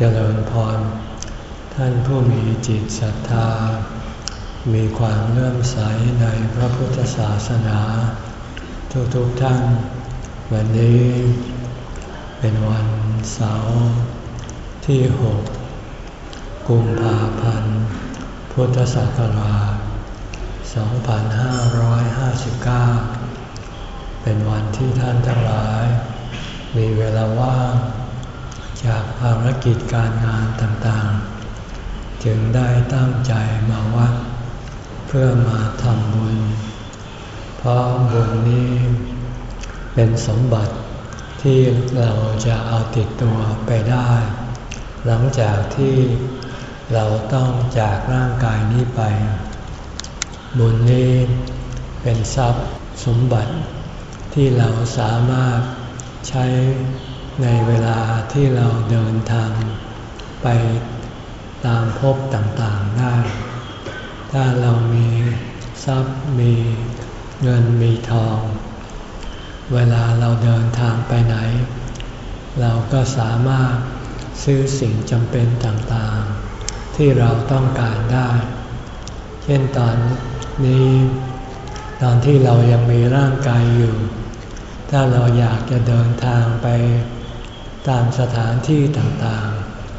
เจริญพร ท่านผู้มีจิตศรัทธา มีความเลื่อมใสในพระพุทธศาสนา ทุกๆทท่าน วันนี้เป็นวันเสาร์ที่ 6 กุมภาพันธ์ พุทธศักราช 2559 เป็นวันที่ท่านทั้งหลาย มีเวลาว่าง จากภารกิจการงานต่างๆ จึงได้ตั้งใจมาวัด เพื่อมาทำบุญ เพราะบุญนี้เป็นสมบัติที่เราจะเอาติดตัวไปได้ หลังจากที่เราต้องจากร่างกายนี้ไป บุญนี้เป็นทรัพย์สมบัติที่เราสามารถใช้ ในเวลาที่เราเดินทางไปตามภพต่างๆได้ ถ้าเรามีทรัพย์มีเงินมีทอง เวลาเราเดินทางไปไหน เราก็สามารถซื้อสิ่งจำเป็นต่างๆ ที่เราต้องการได้ เช่นตอนนี้ตอนที่เรายังมีร่างกายอยู่ ถ้าเราอยากจะเดินทางไป ตามสถานที่ต่าง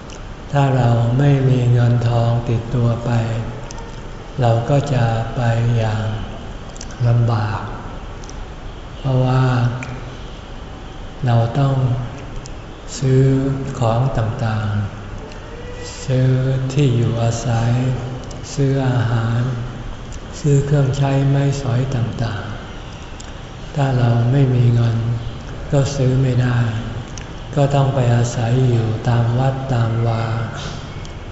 ๆ ถ้าเราไม่มีเงินทองติดตัวไป เราก็จะไปอย่างลำบาก เพราะว่า เราต้องซื้อของต่างๆ ซื้อที่อยู่อาศัย ซื้ออาหาร ซื้อเครื่องใช้ไม้สอยต่างๆ ถ้าเราไม่มีเงินก็ซื้อไม่ได้ ก็ต้องไปอาศัยอยู่ตามวัดตามวา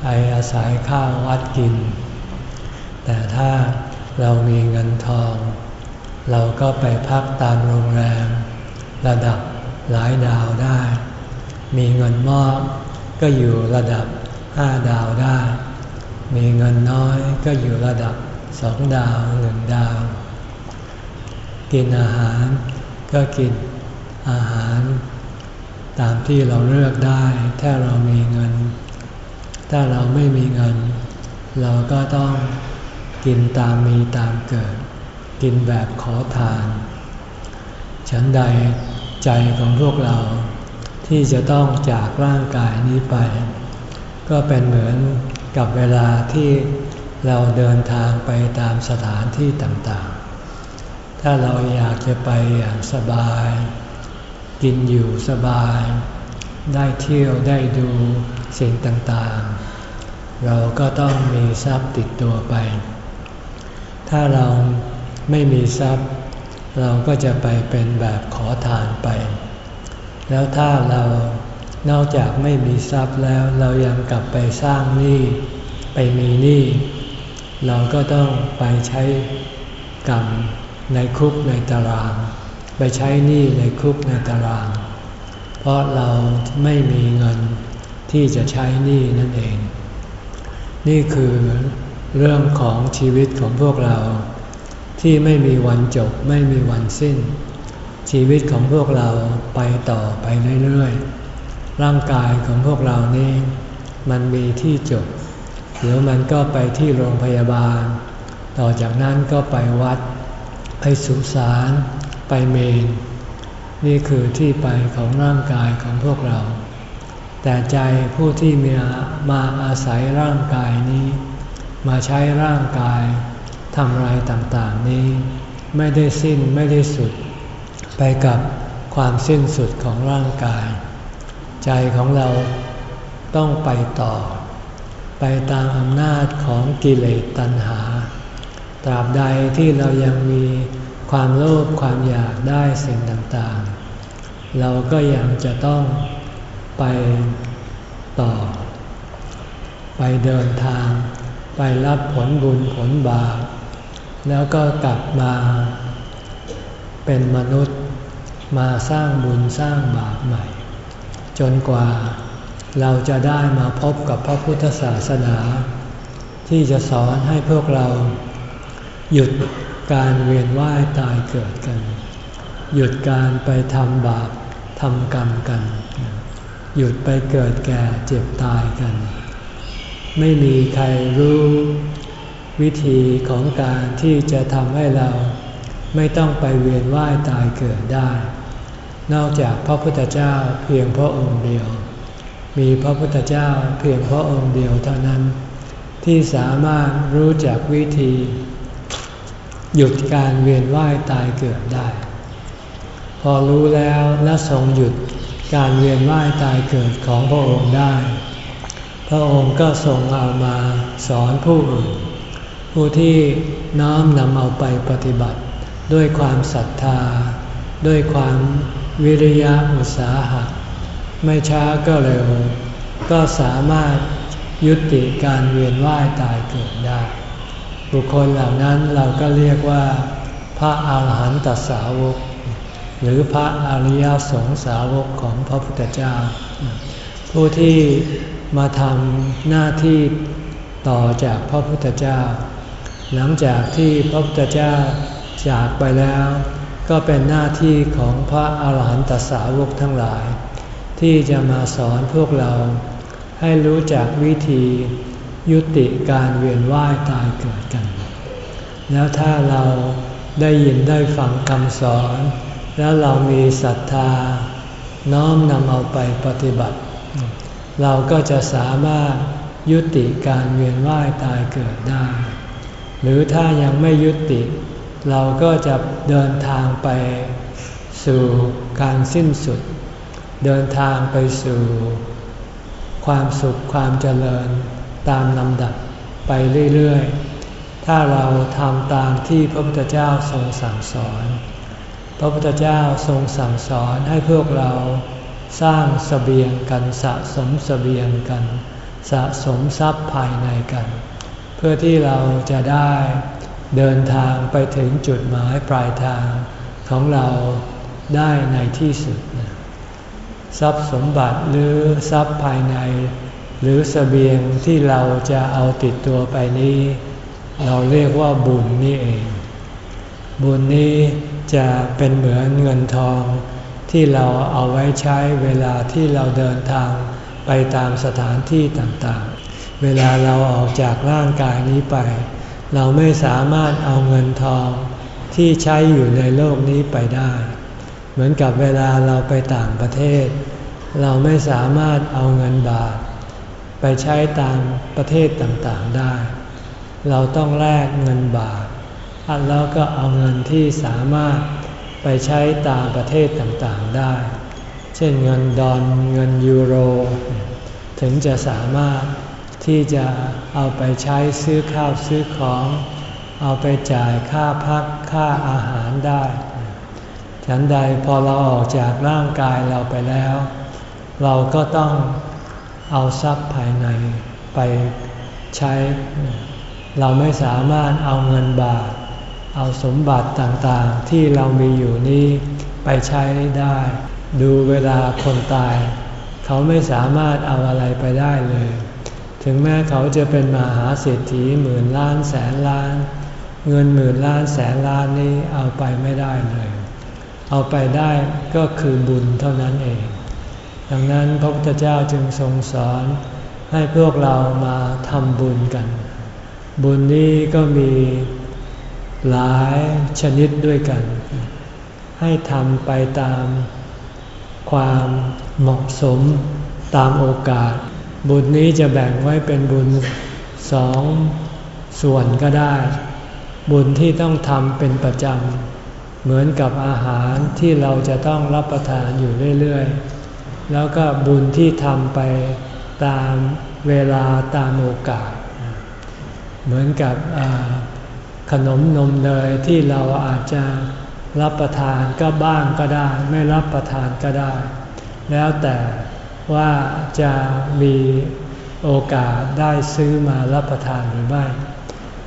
ไปอาศัยข้าววัดกิน แต่ถ้าเรามีเงินทอง เราก็ไปพักตามโรงแรม ระดับหลายดาวได้ มีเงินมากก็อยู่ระดับห้าดาวได้ มีเงินน้อยก็อยู่ระดับสองดาวหนึ่งดาว กินอาหารก็กินอาหาร ตามที่เราเลือกได้ ถ้าเรามีเงิน ถ้าเราไม่มีเงิน เราก็ต้องกินตามมีตามเกิด กินแบบขอทาน ฉันใดใจของพวกเราที่จะต้องจากร่างกายนี้ไป ก็เป็นเหมือนกับเวลาที่เราเดินทางไปตามสถานที่ต่างๆ ถ้าเราอยากจะไปอย่างสบาย กินอยู่สบาย ได้เที่ยวได้ดูสิ่งต่างๆ เราก็ต้องมีทรัพย์ติดตัวไป ถ้าเราไม่มีทรัพย์ เราก็จะไปเป็นแบบขอทานไป แล้วถ้าเรานอกจากไม่มีทรัพย์แล้วเรายังกลับไปสร้างหนี้ไปมีหนี้เราก็ต้องไปใช้กรรมในคุกในตาราง ไปใช้หนี้ในคุกในตาราง เพราะเราไม่มีเงินที่จะใช้หนี้นั่นเอง นี่คือเรื่องของชีวิตของพวกเรา ที่ไม่มีวันจบไม่มีวันสิ้น ชีวิตของพวกเราไปต่อไปเรื่อยๆ ร่างกายของพวกเรานี่มันมีที่จบเดี๋ยวมันก็ไปที่โรงพยาบาล ต่อจากนั้นก็ไปวัด ไปสุสาน ไปเมน นี่คือที่ไปของร่างกายของพวกเรา แต่ใจผู้ที่มีมาอาศัยร่างกายนี้ มาใช้ร่างกายทำอะไรต่างๆนี้ ไม่ได้สิ้นไม่ได้สุด ไปกับความสิ้นสุดของร่างกาย ใจของเราต้องไปต่อ ไปตามอำนาจของกิเลสตัณหา ตราบใดที่เรายังมี ความโลภความอยากได้สิ่งต่างๆ เราก็ยังจะต้องไปต่อ ไปเดินทาง ไปรับผลบุญผลบาปแล้วก็กลับมา เป็นมนุษย์มาสร้างบุญสร้างบาปใหม่ จนกว่าเราจะได้มาพบกับพระพุทธศาสนา ที่จะสอนให้พวกเราหยุด การเวียนว่ายตายเกิดกัน หยุดการไปทำบาปทำกรรมกัน หยุดไปเกิดแก่เจ็บตายกัน ไม่มีใครรู้ วิธีของการที่จะทำให้เราไม่ต้องไปเวียนว่ายตายเกิดได้ นอกจากพระพุทธเจ้าเพียงพระองค์เดียว มีพระพุทธเจ้าเพียงพระองค์เดียวเท่านั้น ที่สามารถรู้จักวิธี หยุดการเวียนว่ายตายเกิดได้ พอรู้แล้วและทรงหยุดการเวียนว่ายตายเกิดของพระองค์ได้ พระองค์ก็ทรงเอามาสอนผู้อื่นผู้ที่น้อมนำเอาไปปฏิบัติ ด้วยความศรัทธา ด้วยความวิริยะอุตสาหะ ไม่ช้าก็เร็ว ก็สามารถยุติการเวียนว่ายตายเกิดได้ บุคคลเหล่านั้นเราก็เรียกว่า พระอาหารหันตสาวก หรือพระอริยสงสาวกของพระพุทธเจ้า ผู้ที่มาทำหน้าที่ต่อจากพระพุทธเจ้า หลังจากที่พระพุทธเจ้าจากไปแล้ว ก็เป็นหน้าที่ของพระอาหารหันตสาวกทั้งหลาย ที่จะมาสอนพวกเราให้รู้จักวิธี ยุติการเวียนว่ายตายเกิดกัน แล้วถ้าเราได้ยินได้ฟังคำสอน แล้วเรามีศรัทธา น้อมนำเอาไปปฏิบัติ เราก็จะสามารถยุติการเวียนว่ายตายเกิดได้ หรือถ้ายังไม่ยุติ เราก็จะเดินทางไปสู่การสิ้นสุด เดินทางไปสู่ความสุขความเจริญ ตามลำดับไปเรื่อยๆ ถ้าเราทำตามที่พระพุทธเจ้าทรงสั่งสอน พระพุทธเจ้าทรงสั่งสอนให้พวกเราสร้างสเสบียงกันสะสมสเสบียงกัน สะสมทรัพย์ภายในกัน เพื่อที่เราจะได้เดินทางไปถึงจุดหมายปลายทางของเราได้ในที่สุด ทรัพย์สมบัติหรือทรัพย์ภายใน หรือสเสบียงที่เราจะเอาติดตัวไปนี้ เราเรียกว่าบุญนี่เอง บุญนี้จะเป็นเหมือนเงินทองที่เราเอาไว้ใช้เวลาที่เราเดินทางไปตามสถานที่ต่างๆ เวลาเราออกจากร่างกายนี้ไป เราไม่สามารถเอาเงินทองที่ใช้อยู่ในโลกนี้ไปได้ เหมือนกับเวลาเราไปต่างประเทศ เราไม่สามารถเอาเงินบาท ไปใช้ตามประเทศต่างๆได้ เราต้องแลกเงินบาทแล้วก็เอาเงินที่สามารถไปใช้ตามประเทศต่างๆได้ เช่นเงินดอลเงินยูโร ถึงจะสามารถที่จะเอาไปใช้ซื้อข้าวซื้อของ เอาไปจ่ายค่าพักค่าอาหารได้ฉันใดพอเราออกจากร่างกายเราไปแล้ว เราก็ต้อง เอาทรัพย์ภายในไปใช้ เราไม่สามารถเอาเงินบาท เอาสมบัติต่างๆ ที่เรามีอยู่นี้ไปใช้ได้ ดูเวลาคนตาย เขาไม่สามารถเอาอะไรไปได้เลย ถึงแม้เขาจะเป็นมหาเศรษฐีหมื่นล้านแสนล้าน เงินหมื่นล้านแสนล้านนี้เอาไปไม่ได้เลย เอาไปได้ก็คือบุญเท่านั้นเอง ดังนั้นพระพุทธเจ้าจึงทรงสอนให้พวกเรามาทำบุญกัน บุญนี้ก็มีหลายชนิดด้วยกัน ให้ทำไปตามความเหมาะสมตามโอกาส บุญนี้จะแบ่งไว้เป็นบุญสองส่วนก็ได้ บุญที่ต้องทำเป็นประจำเหมือนกับอาหารที่เราจะต้องรับประทานอยู่เรื่อยๆ แล้วก็บุญที่ทำไปตามเวลาตามโอกาส เหมือนกับขนมนมเนยที่เราอาจจะรับประทานก็บ้างก็ได้ ไม่รับประทานก็ได้ แล้วแต่ว่าจะมีโอกาสได้ซื้อมารับประทานหรือไม่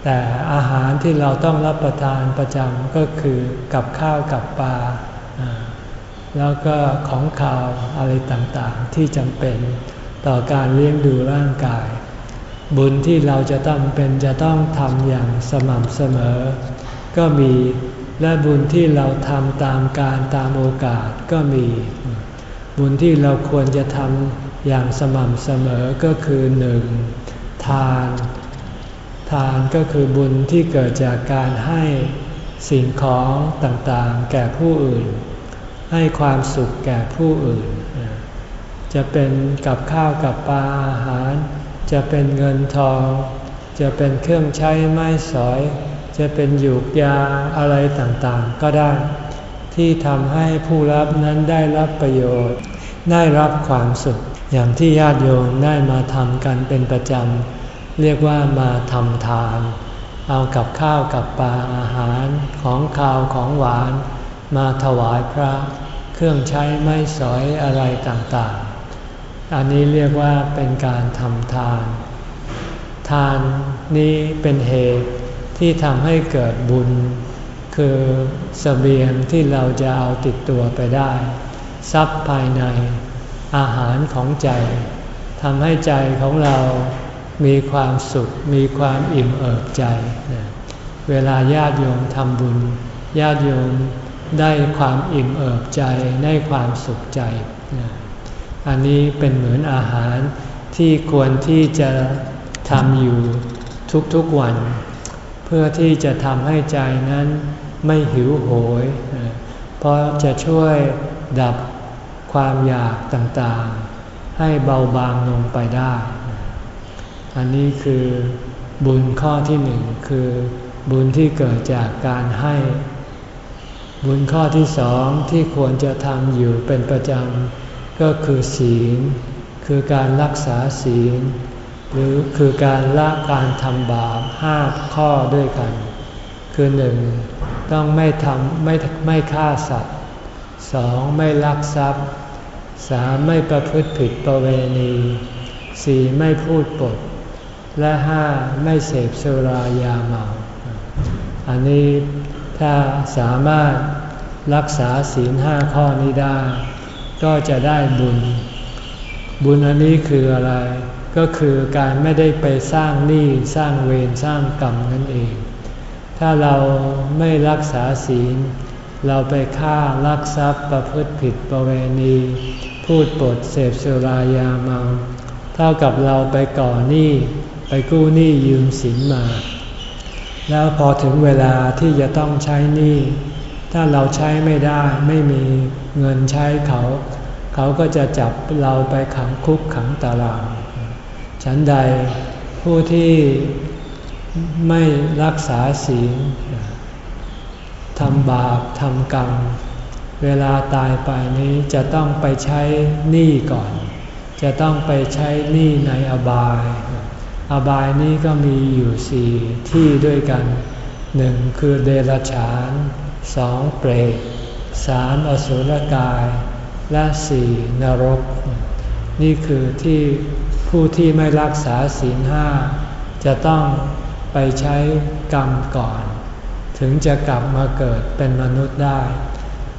แต่อาหารที่เราต้องรับประทานประจำก็คือกับข้าวกับปลา แล้วก็ของข่าวอะไรต่างๆ ที่จำเป็นต่อการเลี้ยงดูร่างกาย บุญที่เราจะต้องเป็นจะต้องทำอย่างสม่ำเสมอ ก็มีและบุญที่เราทำตามการตามโอกาสก็มี บุญที่เราควรจะทำอย่างสม่ำเสมอก็คือหนึ่งทาน ทานก็คือบุญที่เกิดจากการให้สิ่งของต่างๆ แก่ผู้อื่น ให้ความสุขแก่ผู้อื่น จะเป็นกับข้าวกับปลาอาหาร จะเป็นเงินทอง จะเป็นเครื่องใช้ไม้สอย จะเป็นหยูกยาอะไรต่างๆ ก็ได้ ที่ทำให้ผู้รับนั้นได้รับประโยชน์ ได้รับความสุขอย่างที่ญาติโยมได้มาทำกันเป็นประจำ เรียกว่ามาทำทาน เอากับข้าวกับปลาอาหารของข้าวของหวาน มาถวายพระเครื่องใช้ไม้สอยอะไรต่างๆ อันนี้เรียกว่าเป็นการทำทาน ทานนี้เป็นเหตุที่ทำให้เกิดบุญ คือสเสบียงที่เราจะเอาติดตัวไปได้ ทรัพย์ภายใน อาหารของใจทำให้ใจของเรามีความสุข มีความอิ่มเอิบใจ เวลาญาติโยมทำบุญ ญาติโยม ได้ความอิ่มเอิบใจได้ความสุขใจ อันนี้เป็นเหมือนอาหารที่ควรที่จะทำอยู่ทุกๆวัน เพื่อที่จะทำให้ใจนั้นไม่หิวโหย เพราะจะช่วยดับความอยากต่างๆ ให้เบาบางลงไปได้ อันนี้คือบุญข้อที่หนึ่งคือบุญที่เกิดจากการให้ บุญข้อที่สองที่ควรจะทำอยู่เป็นประจำก็คือศีล คือการรักษาศีล หรือคือการละการทำบาปห้าข้อด้วยกัน คือหนึ่งต้องไม่ทำไม่ไม่ฆ่าสัตว์สองไม่ลักทรัพย์สามไม่ประพฤติผิดประเวณีสี่ไม่พูดปด และห้าไม่เสพสุรายาเมา อันนี้ ถ้าสามารถรักษาศีลห้าข้อนี้ได้ ก็จะได้บุญ บุญอันนี้คืออะไร ก็คือการไม่ได้ไปสร้างหนี้สร้างเวรสร้างกรรมนั่นเอง ถ้าเราไม่รักษาศีล เราไปฆ่าลักทรัพย์ประพฤติผิดประเวณี พูดปดเสพสุรายาเมา เท่ากับเราไปก่อหนี้ไปกู้หนี้ยืมสินมา แล้วพอถึงเวลาที่จะต้องใช้หนี้ ถ้าเราใช้ไม่ได้ไม่มีเงินใช้เขา เขาก็จะจับเราไปขังคุกขังตาราง ฉันใดผู้ที่ไม่รักษาศีลทำบาปทำกรรม เวลาตายไปนี้จะต้องไปใช้หนี้ก่อน จะต้องไปใช้หนี้ในอบาย อบายนี้ก็มีอยู่สี่ที่ด้วยกันหนึ่งคือเดรัจฉานสองเปรตสามอสุรกาย และสี่นรก นี่คือที่ผู้ที่ไม่รักษาศีลห้าจะต้องไปใช้กรรมก่อน ถึงจะกลับมาเกิดเป็นมนุษย์ได้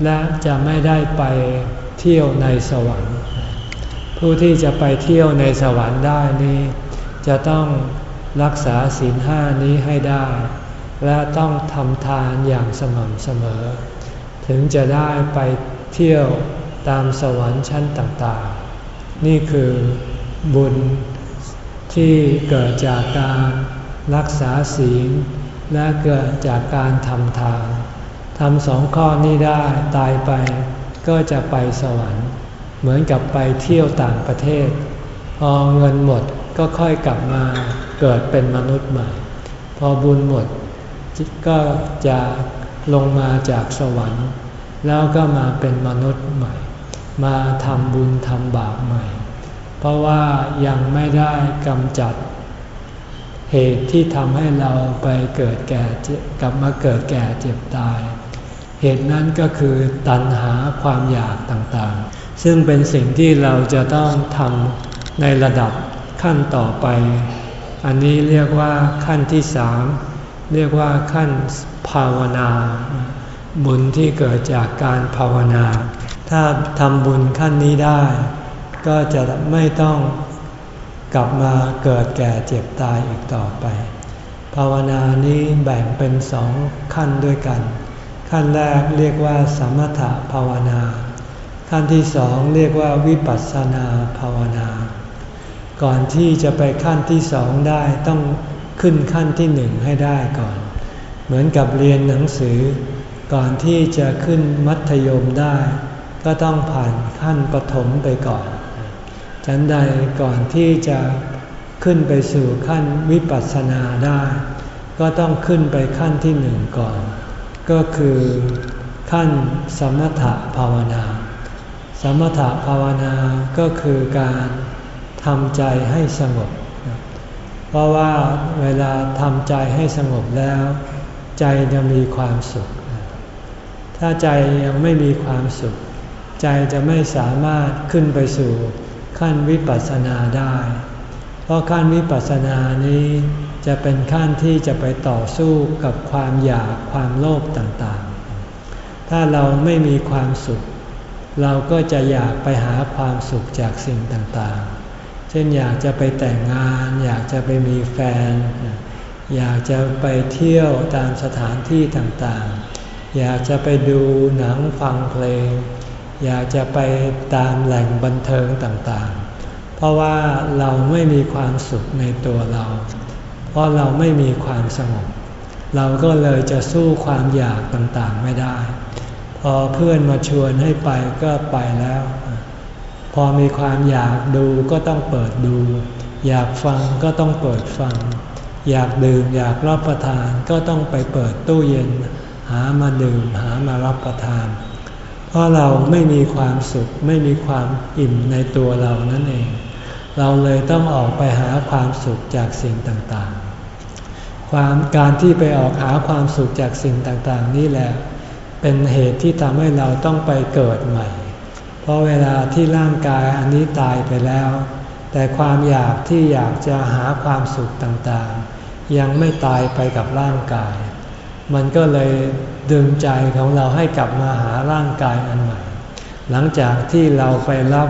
และจะไม่ได้ไปเที่ยวในสวรรค์ ผู้ที่จะไปเที่ยวในสวรรค์ได้นี้ จะต้องรักษาศีลห้านี้ให้ได้ และต้องทำทานอย่างสม่ำเสมอ ถึงจะได้ไปเที่ยวตามสวรรค์ชั้นต่างๆ นี่คือบุญที่เกิดจากการรักษาศีล และเกิดจากการทำทานทำสองข้อนี้ได้ตายไปก็จะไปสวรรค์ เหมือนกับไปเที่ยวต่างประเทศ พอเงินหมด ก็ค่อยกลับมาเกิดเป็นมนุษย์ใหม่ พอบุญหมดก็จะลงมาจากสวรรค์ แล้วก็มาเป็นมนุษย์ใหม่ มาทำบุญทำบาปใหม่ เพราะว่ายังไม่ได้กำจัด เหตุที่ทำให้เราไปเกิดแก่กลับมาเกิดแก่เจ็บตาย เหตุนั้นก็คือตัณหาความอยากต่างๆ ซึ่งเป็นสิ่งที่เราจะต้องทำในระดับ ขั้นต่อไป อันนี้เรียกว่าขั้นที่สามเรียกว่าขั้นภาวนา บุญที่เกิดจากการภาวนา ถ้าทำบุญขั้นนี้ได้ ก็จะไม่ต้องกลับมาเกิดแก่เจ็บตายอีกต่อไป ภาวนานี้แบ่งเป็นสองขั้นด้วยกัน ขั้นแรกเรียกว่าสมถภาวนา ขั้นที่สองเรียกว่าวิปัสสนาภาวนา ก่อนที่จะไปขั้นที่สองได้ต้องขึ้นขั้นที่หนึ่งให้ได้ก่อน เหมือนกับเรียนหนังสือ ก่อนที่จะขึ้นมัธยมได้ ก็ต้องผ่านขั้นปฐมไปก่อน ฉันใดก่อนที่จะขึ้นไปสู่ขั้นวิปัสสนาได้ ก็ต้องขึ้นไปขั้นที่หนึ่งก่อน ก็คือขั้นสมถภาวนา สมถภาวนาก็คือการ ทำใจให้สงบ เพราะว่าเวลาทำใจให้สงบแล้ว ใจจะมีความสุข ถ้าใจยังไม่มีความสุข ใจจะไม่สามารถขึ้นไปสู่ขั้นวิปัสสนาได้ เพราะขั้นวิปัสสนานี้จะเป็นขั้นที่จะไปต่อสู้กับความอยากความโลภต่างๆ ถ้าเราไม่มีความสุข เราก็จะอยากไปหาความสุขจากสิ่งต่างๆ เช่นอยากจะไปแต่งงาน อยากจะไปมีแฟน อยากจะไปเที่ยวตามสถานที่ต่างๆ อยากจะไปดูหนังฟังเพลง อยากจะไปตามแหล่งบันเทิงต่างๆ เพราะว่าเราไม่มีความสุขในตัวเรา เพราะเราไม่มีความสงบ เราก็เลยจะสู้ความอยากต่างๆไม่ได้ พอเพื่อนมาชวนให้ไปก็ไปแล้ว พอมีความอยากดูก็ต้องเปิดดู อยากฟังก็ต้องเปิดฟัง อยากดื่มอยากรับประทานก็ต้องไปเปิดตู้เย็น หามาดื่มหามารับประทาน เพราะเราไม่มีความสุขไม่มีความอิ่มในตัวเรานั่นเอง เราเลยต้องออกไปหาความสุขจากสิ่งต่างๆ ความการที่ไปออกหาความสุขจากสิ่งต่างๆ นี่แหละ เป็นเหตุที่ทำให้เราต้องไปเกิดใหม่ ราะเวลาที่ร่างกายอันนี้ตายไปแล้ว แต่ความอยากที่อยากจะหาความสุขต่างๆ ยังไม่ตายไปกับร่างกาย มันก็เลยดึงใจของเราให้กลับมาหาร่างกายอันใหม่ หลังจากที่เราไปรับ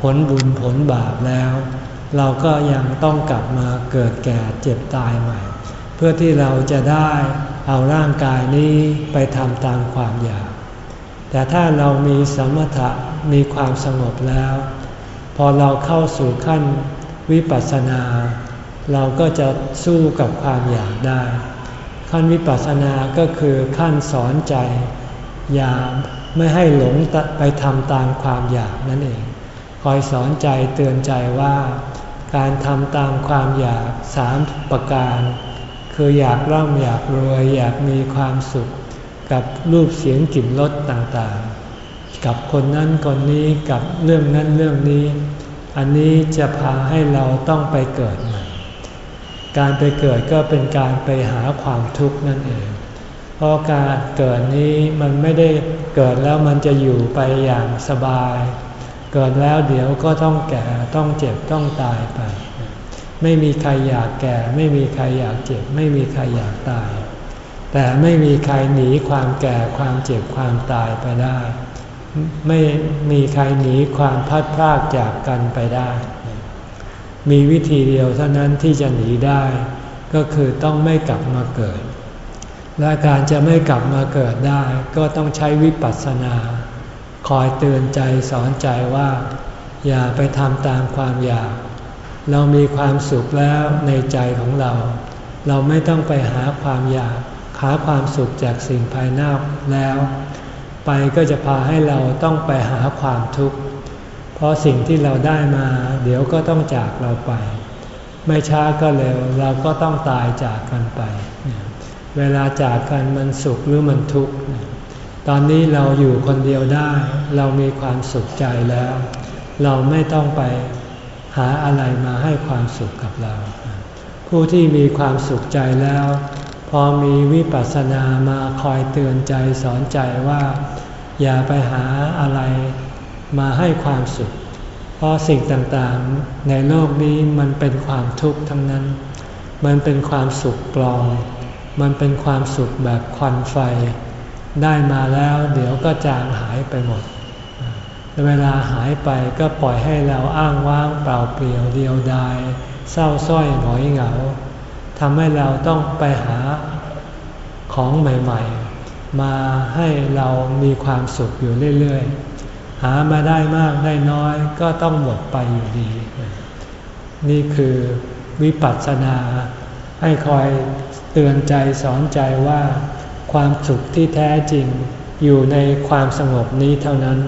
ผลบุญผลบาปแล้ว เราก็ยังต้องกลับมาเกิดแก่เจ็บตายใหม่ เพื่อที่เราจะได้เอาร่างกายนี้ไปทำตามความอยาก แต่ถ้าเรามีสมถะมีความสงบแล้ว พอเราเข้าสู่ขั้นวิปัสสนา เราก็จะสู้กับความอยากได้ ขั้นวิปัสสนาก็คือขั้นสอนใจ อย่าไม่ให้หลงไปทำตามความอยากนั่นเอง คอยสอนใจเตือนใจว่า การทำตามความอยากสามประการ คืออยากร่ำอยากรวยอยากมีความสุข กับรูปเสียงกลิ่นรสต่างๆ กับคนนั้นคนนี้กับเรื่องนั้นเรื่องนี้ อันนี้จะพาให้เราต้องไปเกิดใหม่ การไปเกิดก็เป็นการไปหาความทุกข์นั่นเอง เพราะการเกิดนี้มันไม่ได้เกิดแล้วมันจะอยู่ไปอย่างสบาย เกิดแล้วเดี๋ยวก็ต้องแก่ต้องเจ็บต้องตายไป ไม่มีใครอยากแก่ ไม่มีใครอยากเจ็บ ไม่มีใครอยากตาย แต่ไม่มีใครหนีความแก่ความเจ็บความตายไปได้ ไม่มีใครหนีความพัดพลากจากกันไปได้ มีวิธีเดียวเท่านั้นที่จะหนีได้ ก็คือต้องไม่กลับมาเกิด และการจะไม่กลับมาเกิดได้ ก็ต้องใช้วิปัสสนา คอยเตือนใจสอนใจว่า อย่าไปทำตามความอยาก เรามีความสุขแล้วในใจของเรา เราไม่ต้องไปหาความอยาก หาความสุขจากสิ่งภายนอกแล้ว ไปก็จะพาให้เราต้องไปหาความทุกข์ เพราะสิ่งที่เราได้มา เดี๋ยวก็ต้องจากเราไป ไม่ช้าก็เร็วเราก็ต้องตายจากกันไป เวลาจากกันมันสุขหรือมันทุกข์ตอนนี้เราอยู่คนเดียวได้ เรามีความสุขใจแล้ว เราไม่ต้องไปหาอะไรมาให้ความสุขกับเรา ผู้ที่มีความสุขใจแล้ว พอมีวิปัสสนามาคอยเตือนใจสอนใจว่า อย่าไปหาอะไรมาให้ความสุข เพราะสิ่งต่างๆ ในโลกนี้มันเป็นความทุกข์ทั้งนั้น มันเป็นความสุขปลอม มันเป็นความสุขแบบควันไฟ ได้มาแล้วเดี๋ยวก็จางหายไปหมด เวลาหายไปก็ปล่อยให้เราอ้างว้างเปล่าเปลี่ยวเดียวดายเศร้าส้อยหงอยเหงา ทำให้เราต้องไปหาของใหม่ๆ มาให้เรามีความสุขอยู่เรื่อยๆ หามาได้มากได้น้อยก็ต้องหมดไปอยู่ดี นี่คือวิปัสสนา ให้คอยเตือนใจสอนใจว่า ความสุขที่แท้จริงอยู่ในความสงบนี้เท่านั้น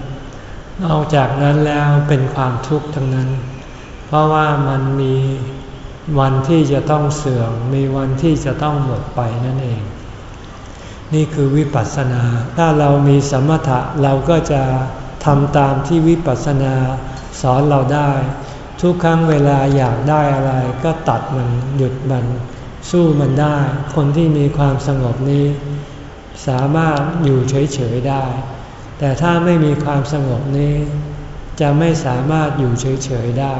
นอกจากนั้นแล้วเป็นความทุกข์ทั้งนั้น เพราะว่ามันมี วันที่จะต้องเสื่อม มีวันที่จะต้องหมดไปนั่นเอง นี่คือวิปัสสนา ถ้าเรามีสมถะเราก็จะทำตามที่วิปัสสนาสอนเราได้ ทุกครั้งเวลาอยากได้อะไร ก็ตัดมันหยุดมัน สู้มันได้ คนที่มีความสงบนี้ สามารถอยู่เฉยๆได้ แต่ถ้าไม่มีความสงบนี้ จะไม่สามารถอยู่เฉยๆได้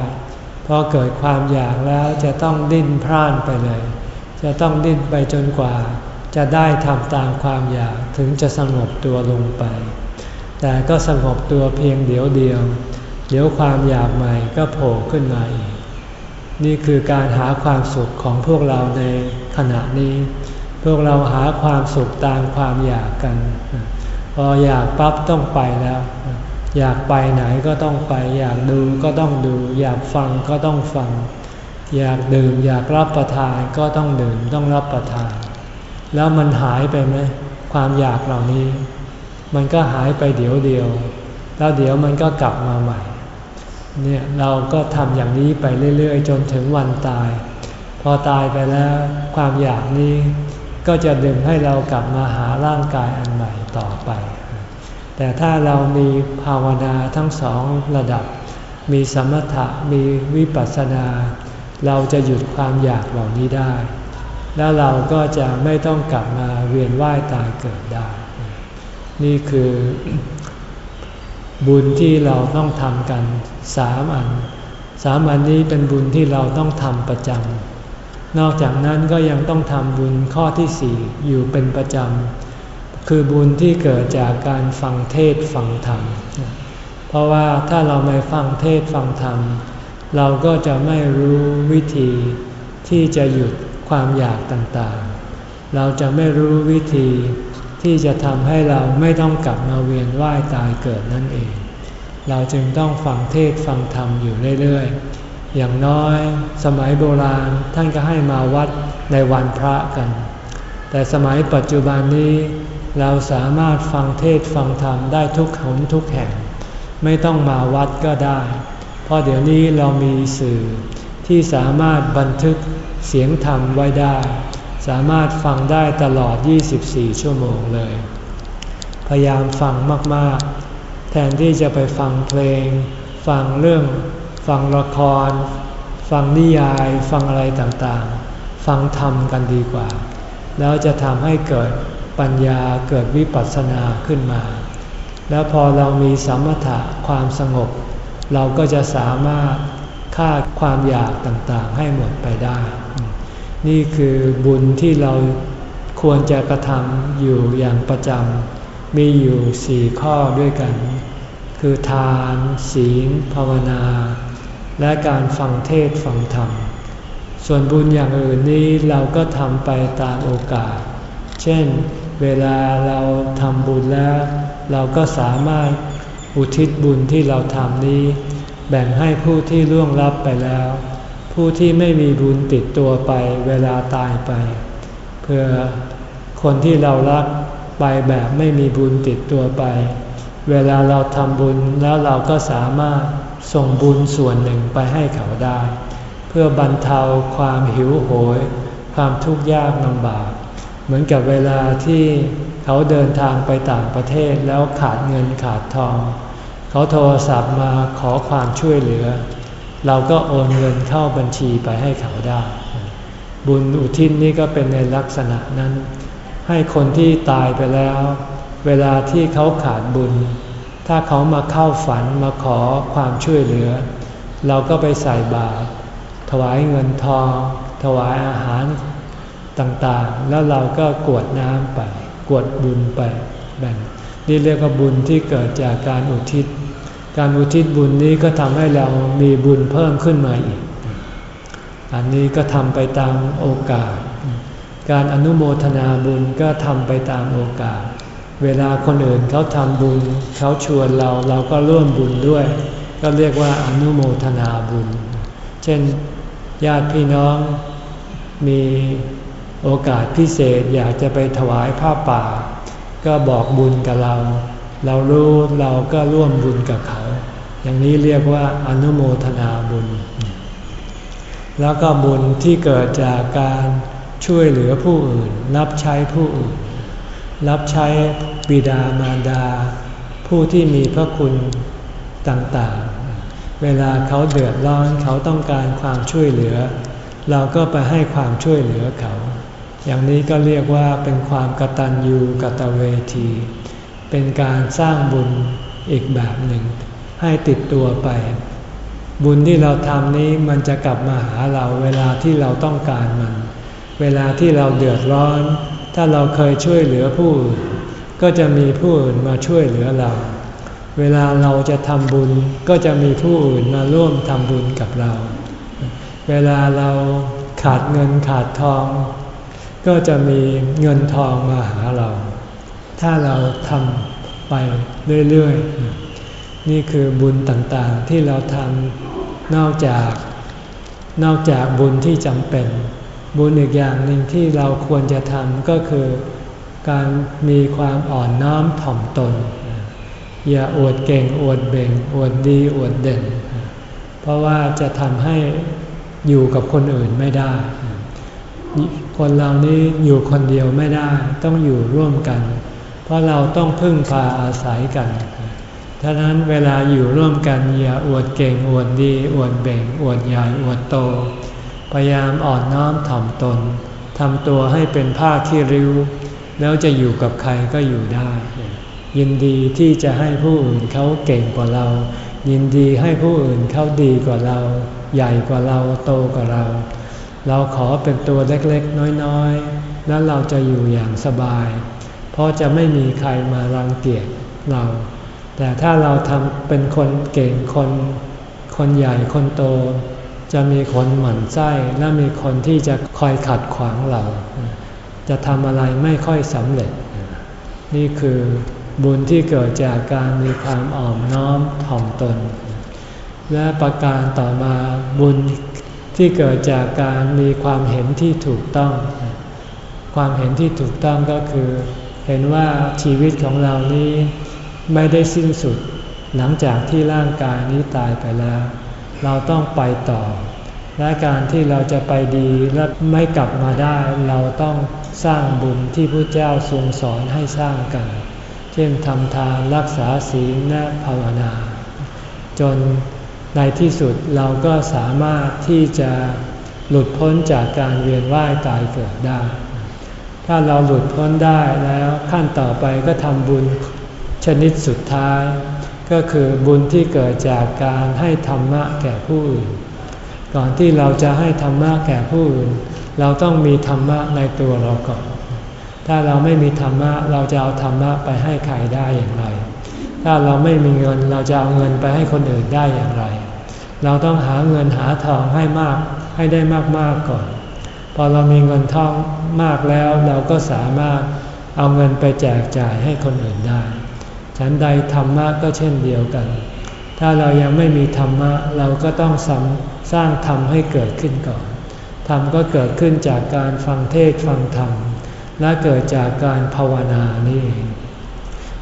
อเกิดความอยากแล้วจะต้องดิ้นพร่านไปเลย จะต้องดิ้นไปจนกว่า จะได้ทำตามความอยากถึงจะสงบตัวลงไป แต่ก็สงบตัวเพียงเดียวเดียว เดี๋ยวความอยากใหม่ก็โผล่ขึ้นมาอีก นี่คือการหาความสุขของพวกเราในขณะนี้ พวกเราหาความสุขตามความอยากกัน พออยากปั๊บต้องไปแล้ว อยากไปไหนก็ต้องไป อยากดูก็ต้องดู อยากฟังก็ต้องฟัง อยากดื่มอยากรับประทานก็ต้องดื่มต้องรับประทาน แล้วมันหายไปไหมความอยากเหล่านี้ มันก็หายไปเดี๋ยวเดียว แล้วเดี๋ยวมันก็กลับมาใหม่เนี่ยเราก็ทำอย่างนี้ไปเรื่อย ๆ จนถึงวันตาย พอตายไปแล้วความอยากนี้ ก็จะดึงให้เรากลับมาหาร่างกายอันใหม่ต่อไป แต่ถ้าเรามีภาวนาทั้งสองระดับ มีสมถะมีวิปัสสนา เราจะหยุดความอยากเหล่านี้ได้ แล้วเราก็จะไม่ต้องกลับมาเวียนว่ายตายเกิดได้ นี่คือบุญที่เราต้องทำกันสามอันสามอันนี้เป็นบุญที่เราต้องทำประจำนอกจากนั้นก็ยังต้องทำบุญข้อที่สี่อยู่เป็นประจำ คือบุญที่เกิดจากการฟังเทศฟังธรรม เพราะว่าถ้าเราไม่ฟังเทศฟังธรรม เราก็จะไม่รู้วิธีที่จะหยุดความอยากต่างๆ เราจะไม่รู้วิธีที่จะทำให้เราไม่ต้องกลับมาเวียนว่ายตายเกิดนั่นเอง เราจึงต้องฟังเทศฟังธรรมอยู่เรื่อยๆ อย่างน้อยสมัยโบราณท่านก็ให้มาวัดในวันพระกัน แต่สมัยปัจจุบันนี้ เราสามารถฟังเทศฟังธรรมได้ทุกหนทุกแห่ง ไม่ต้องมาวัดก็ได้ เพราะเดี๋ยวนี้เรามีสื่อที่สามารถบันทึกเสียงธรรมไว้ได้ สามารถฟังได้ตลอด 24 ชั่วโมงเลย พยายามฟังมากๆ แทนที่จะไปฟังเพลง ฟังเรื่อง ฟังละคร ฟังนิยาย ฟังอะไรต่างๆ ฟังธรรมกันดีกว่า แล้วจะทำให้เกิด ปัญญาเกิดวิปัสสนาขึ้นมา แล้วพอเรามีสมถะความสงบ เราก็จะสามารถฆ่าความอยากต่างๆ ให้หมดไปได้ นี่คือบุญที่เราควรจะกระทำอยู่อย่างประจำมีอยู่สี่ข้อด้วยกัน คือทาน ศีล ภาวนา และการฟังเทศฟังธรรม ส่วนบุญอย่างอื่นนี้เราก็ทำไปตามโอกาส เช่น เวลาเราทำบุญแล้ว เราก็สามารถอุทิศบุญที่เราทำนี้ แบ่งให้ผู้ที่ล่วงลับไปแล้ว ผู้ที่ไม่มีบุญติดตัวไปเวลาตายไป เพื่อคนที่เรารักไปแบบไม่มีบุญติดตัวไป เวลาเราทำบุญแล้วเราก็สามารถส่งบุญส่วนหนึ่งไปให้เขาได้ เพื่อบรรเทาความหิวโหย ความทุกข์ยากลำบาก เหมือนกับเวลาที่เขาเดินทางไปต่างประเทศแล้วขาดเงินขาดทอง เขาโทรศัพท์มาขอความช่วยเหลือ เราก็โอนเงินเข้าบัญชีไปให้เขาได้ บุญอุทิศนี่ก็เป็นในลักษณะนั้น ให้คนที่ตายไปแล้ว เวลาที่เขาขาดบุญ ถ้าเขามาเข้าฝันมาขอความช่วยเหลือ เราก็ไปใส่บาตรถวายเงินทอง ถวายอาหาร ต่างๆ แล้วเราก็กวดน้ำไป กวดบุญไปแบ่งนี่เรียกว่าบุญที่เกิดจากการอุทิศ การอุทิศบุญนี้ก็ทำให้เรามีบุญเพิ่มขึ้นมาอีก อันนี้ก็ทำไปตามโอกาส การอนุโมทนาบุญก็ทำไปตามโอกาส เวลาคนอื่นเขาทำบุญ เขาชวนเราเราก็ร่วมบุญด้วย ก็เรียกว่าอนุโมทนาบุญ เช่นญาติพี่น้องมี โอกาสพิเศษอยากจะไปถวายผ้าป่า ก็บอกบุญกับเรา เรารู้เราก็ร่วมบุญกับเขา อย่างนี้เรียกว่าอนุโมทนาบุญ แล้วก็บุญที่เกิดจากการช่วยเหลือผู้อื่น รับใช้ผู้อื่น รับใช้บิดามารดา ผู้ที่มีพระคุณต่างๆ เวลาเขาเดือดร้อนเขาต้องการความช่วยเหลือ เราก็ไปให้ความช่วยเหลือเขา อย่างนี้ก็เรียกว่าเป็นความกตัญญูกตเวที เป็นการสร้างบุญอีกแบบหนึ่ง ให้ติดตัวไป บุญที่เราทำนี้มันจะกลับมาหาเราเวลาที่เราต้องการมัน เวลาที่เราเดือดร้อน ถ้าเราเคยช่วยเหลือผู้อื่นก็จะมีผู้อื่นมาช่วยเหลือเรา เวลาเราจะทำบุญก็จะมีผู้อื่นมาร่วมทำบุญกับเรา เวลาเราขาดเงินขาดทอง ก็จะมีเงินทองมาหาเรา ถ้าเราทำไปเรื่อยๆ นี่คือบุญต่างๆที่เราทำนอกจาก นอกจากบุญที่จำเป็น บุญอีกอย่างหนึ่งที่เราควรจะทำก็คือ การมีความอ่อนน้อมถ่อมตน อย่าอวดเก่งอวดเบ่ง อวดดีอวดเด่น เพราะว่าจะทำให้อยู่กับคนอื่นไม่ได้ คนเรานี้อยู่คนเดียวไม่ได้ต้องอยู่ร่วมกัน เพราะเราต้องพึ่งพาอาศัยกันท่านั้นเวลาอยู่ร่วมกันอย่าอวดเก่งอวดดี อวดเบ่ง อวดใหญ่อวดโต พยายามอ่อนน้อมถ่อมตนทำตัวให้เป็นผ้าที่ริ้ว แล้วจะอยู่กับใครก็อยู่ได้ ยินดีที่จะให้ผู้อื่นเขาเก่งกว่าเรา ยินดีให้ผู้อื่นเขาดีกว่าเรา ใหญ่กว่าเราโตกว่าเรา เราขอเป็นตัวเล็กๆ น้อยๆ แล้วเราจะอยู่อย่างสบาย เพราะจะไม่มีใครมารังเกียจเรา แต่ถ้าเราทำเป็นคนเก่งคน คนใหญ่คนโต จะมีคนหมั่นไส้และมีคนที่จะคอยขัดขวางเรา จะทำอะไรไม่ค่อยสำเร็จ นี่คือบุญที่เกิดจากการมีความอ่อมน้อมถ่อมตน และประการต่อมาบุญ ที่เกิดจากการมีความเห็นที่ถูกต้อง ความเห็นที่ถูกต้องก็คือ เห็นว่าชีวิตของเรานี้ไม่ได้สิ้นสุด หลังจากที่ร่างกายนี้ตายไปแล้ว เราต้องไปต่อ และการที่เราจะไปดีและไม่กลับมาได้ เราต้องสร้างบุญที่พระเจ้าทรงสอนให้สร้างกัน เช่นทำทานรักษาศีลและภาวนา จน ในที่สุดเราก็สามารถที่จะหลุดพ้นจากการเวียนว่ายตายเกิดได้ ถ้าเราหลุดพ้นได้แล้วขั้นต่อไปก็ทำบุญชนิดสุดท้าย ก็คือบุญที่เกิดจากการให้ธรรมะแก่ผู้อื่น ก่อนที่เราจะให้ธรรมะแก่ผู้อื่น เราต้องมีธรรมะในตัวเราก่อน ถ้าเราไม่มีธรรมะเราจะเอาธรรมะไปให้ใครได้อย่างไร ถ้าเราไม่มีเงินเราจะเอาเงินไปให้คนอื่นได้อย่างไร เราต้องหาเงินหาทองให้มากให้ได้มากๆก่อน พอเรามีเงินทองมากแล้วเราก็สามารถเอาเงินไปแจกจ่ายให้คนอื่นได้ ฉันใดธรรมะก็เช่นเดียวกัน ถ้าเรายังไม่มีธรรมะเราก็ต้องสร้างธรรมให้เกิดขึ้นก่อน ธรรมก็เกิดขึ้นจากการฟังเทศฟังธรรม และเกิดจากการภาวนานี่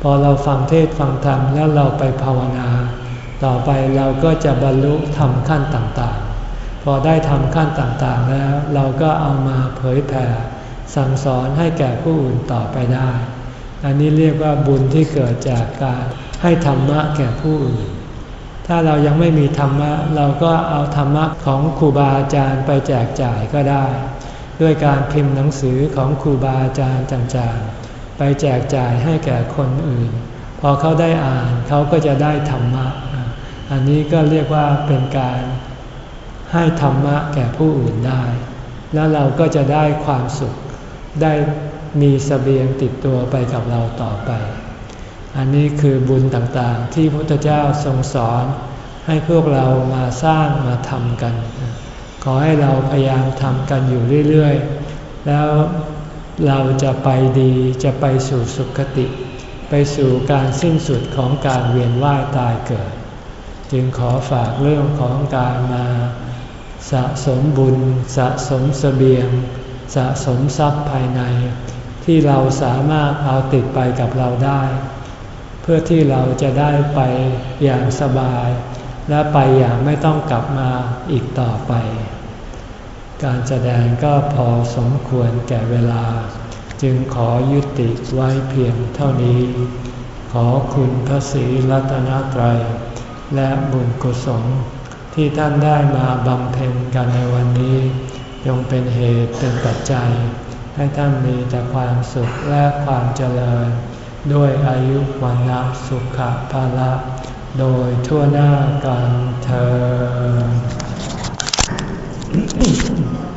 พอเราฟังเทศฟังธรรมแล้วเราไปภาวนา ต่อไปเราก็จะบรรลุธรรมขั้นต่างๆ พอได้ทำขั้นต่างๆแล้ว เราก็เอามาเผยแผ่สั่งสอนให้แก่ผู้อื่นต่อไปได้ อันนี้เรียกว่าบุญที่เกิดจากการให้ธรรมะแก่ผู้อื่น ถ้าเรายังไม่มีธรรมะ เราก็เอาธรรมะของครูบาอาจารย์ไปแจกจ่ายก็ได้ ด้วยการพิมพ์หนังสือของครูบาอาจารย์ต่างๆ ไปแจกจ่ายให้แก่คนอื่น พอเขาได้อ่านเขาก็จะได้ธรรมะ อันนี้ก็เรียกว่าเป็นการให้ธรรมะแก่ผู้อื่นได้ แล้วเราก็จะได้ความสุข ได้มีสเสบียงติดตัวไปกับเราต่อไป อันนี้คือบุญต่างๆ ที่พระพุทธเจ้าทรงสอน ให้พวกเรามาสร้างมาทำกัน ขอให้เราพยายามทำกันอยู่เรื่อยๆ แล้วเราจะไปดีจะไปสู่สุคติ ไปสู่การสิ้นสุดของการเวียนว่ายตายเกิด จึงขอฝากเรื่องของการมาสะสมบุญ สะสมสเสบียง สะสมทรัพย์ภายใน ที่เราสามารถเอาติดไปกับเราได้ เพื่อที่เราจะได้ไปอย่างสบาย และไปอย่างไม่ต้องกลับมาอีกต่อไป การแสดงก็พอสมควรแก่เวลา จึงขอยุติไว้เพียงเท่านี้ ขอคุณพระศรีรัตนตรัย และบุญกุศลที่ท่านได้มาบำเพ็ญกันในวันนี้จงเป็นเหตุเป็นปัจจัย ให้ท่านมีแต่ความสุขและความเจริญ ด้วยอายุวันนับสุขภาละ โดยทั่วหน้ากันเธอ